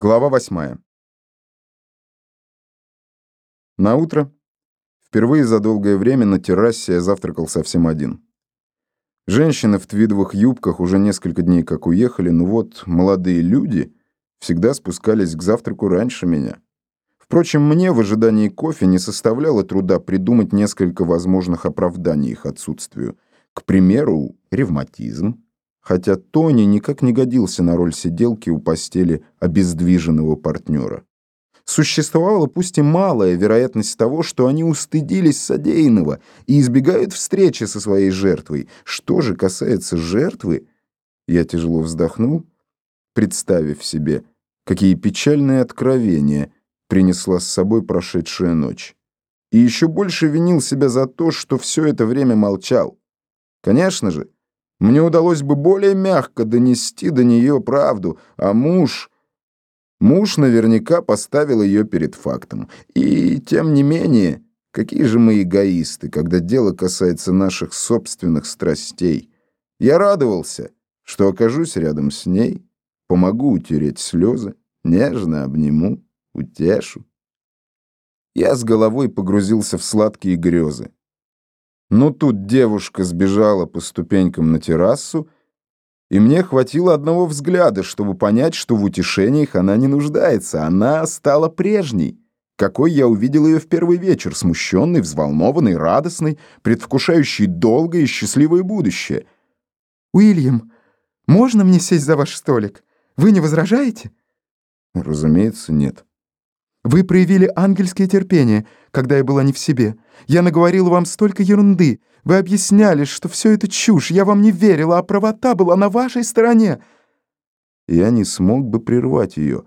Глава восьмая. На утро, впервые за долгое время на террасе я завтракал совсем один. Женщины в твидовых юбках уже несколько дней как уехали, но вот молодые люди всегда спускались к завтраку раньше меня. Впрочем, мне в ожидании кофе не составляло труда придумать несколько возможных оправданий их отсутствию. К примеру, ревматизм, хотя Тони никак не годился на роль сиделки у постели обездвиженного партнера. Существовала пусть и малая вероятность того, что они устыдились содеянного и избегают встречи со своей жертвой. Что же касается жертвы, я тяжело вздохнул, представив себе, какие печальные откровения принесла с собой прошедшая ночь. И еще больше винил себя за то, что все это время молчал. Конечно же, мне удалось бы более мягко донести до нее правду, а муж... Муж наверняка поставил ее перед фактом. И, тем не менее, какие же мы эгоисты, когда дело касается наших собственных страстей. Я радовался, что окажусь рядом с ней, помогу утереть слезы, нежно обниму, утешу. Я с головой погрузился в сладкие грезы. Но тут девушка сбежала по ступенькам на террасу, и мне хватило одного взгляда, чтобы понять, что в утешениях она не нуждается. Она стала прежней, какой я увидел ее в первый вечер, смущенной, взволнованной, радостной, предвкушающей долгое и счастливое будущее. «Уильям, можно мне сесть за ваш столик? Вы не возражаете?» «Разумеется, нет». Вы проявили ангельское терпение, когда я была не в себе. Я наговорила вам столько ерунды. Вы объясняли, что все это чушь. Я вам не верила, а правота была на вашей стороне. Я не смог бы прервать ее.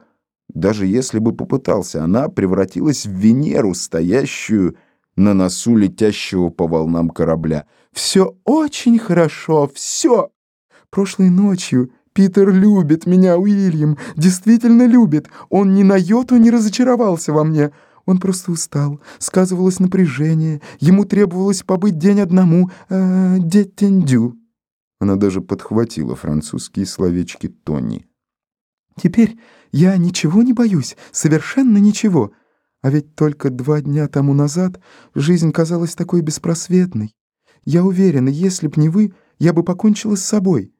Даже если бы попытался, она превратилась в Венеру, стоящую на носу летящего по волнам корабля. Все очень хорошо, все. Прошлой ночью Питер любит меня, Уильям, действительно любит. Он ни на йоту не разочаровался во мне. Он просто устал, сказывалось напряжение, ему требовалось побыть день одному, э, детендю. Она даже подхватила французские словечки Тони. Теперь я ничего не боюсь, совершенно ничего. А ведь только два дня тому назад жизнь казалась такой беспросветной. Я уверена, если б не вы, я бы покончила с собой.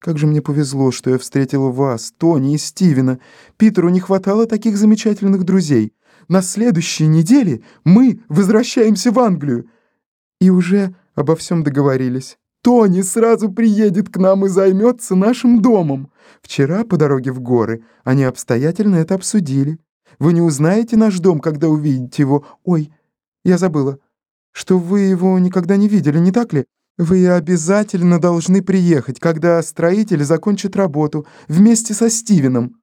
Как же мне повезло, что я встретила вас, Тони и Стивена. Питеру не хватало таких замечательных друзей. На следующей неделе мы возвращаемся в Англию. И уже обо всем договорились. Тони сразу приедет к нам и займется нашим домом. Вчера по дороге в горы они обстоятельно это обсудили. Вы не узнаете наш дом, когда увидите его. Ой, я забыла, что вы его никогда не видели, не так ли? Вы обязательно должны приехать, когда строитель закончит работу, вместе со Стивеном.